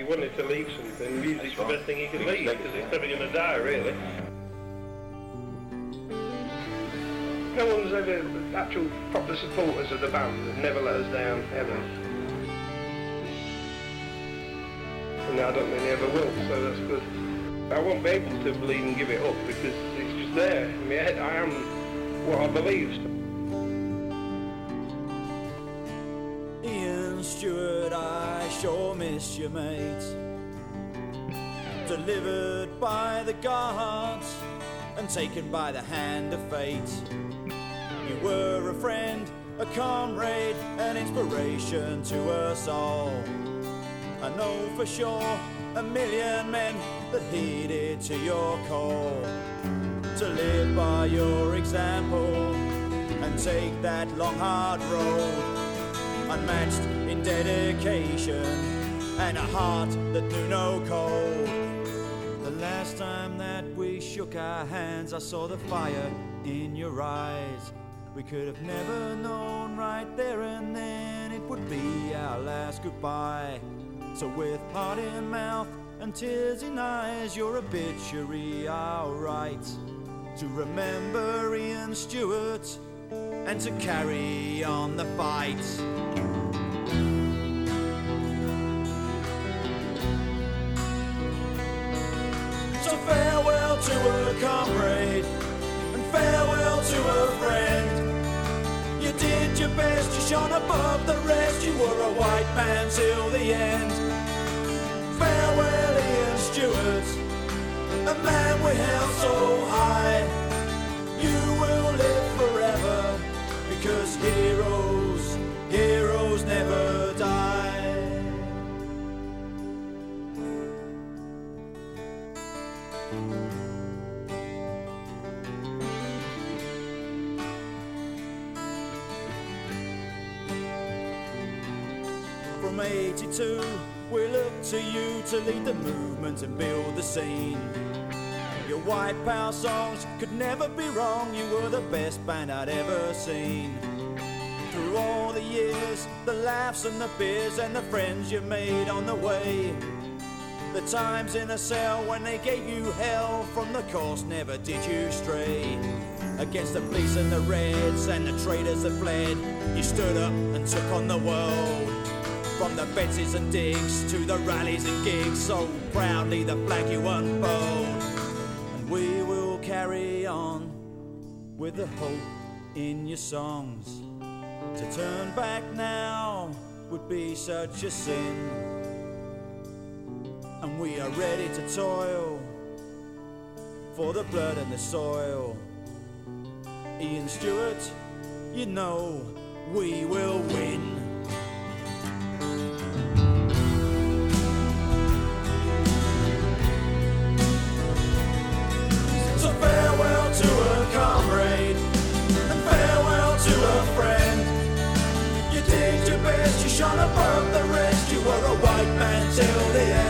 He wanted to leave something. Music's the best thing he could leave because it's never going to die, really. No one's ever actual proper supporters of the band and never let us down ever. And I don't think they ever will, so that's good. I won't be able to believe and give it up because it's just there in my head. I am what I believe. Sure miss you. Delivered by the gods and taken by the hand of fate. You were a friend, a comrade, an inspiration to us all. I know for sure a million men that heeded to your call to live by your example and take that long hard road unmatched in dedication and a heart that knew no cold. The last time that we shook our hands, I saw the fire in your eyes. We could have never known right there and then it would be our last goodbye. So, with heart in mouth and tears in eyes, your obituary I'll write to remember Ian Stuart and to carry on the fight. To a comrade and farewell to a friend. You did your best, you shone above the rest, you were a white man till the end. Farewell, Ian Stuart, a man we held so From 82, we look to you to lead the movement and build the scene. Your white power songs could never be wrong, you were the best band I'd ever seen. Through all the years, the laughs and the beers and the friends you made on the way. The times in the cell when they gave you hell from the course, never did you stray. Against the police and the reds and the traitors that fled, you stood up and took on the world. From the Betsy's and digs to the rallies and gigs, so proudly the flag you unfold. And we will carry on with the hope in your songs. To turn back now would be such a sin. And we are ready to toil for the blood and the soil. Ian Stuart, you know we will win. on above the rest. You were a white man till the end.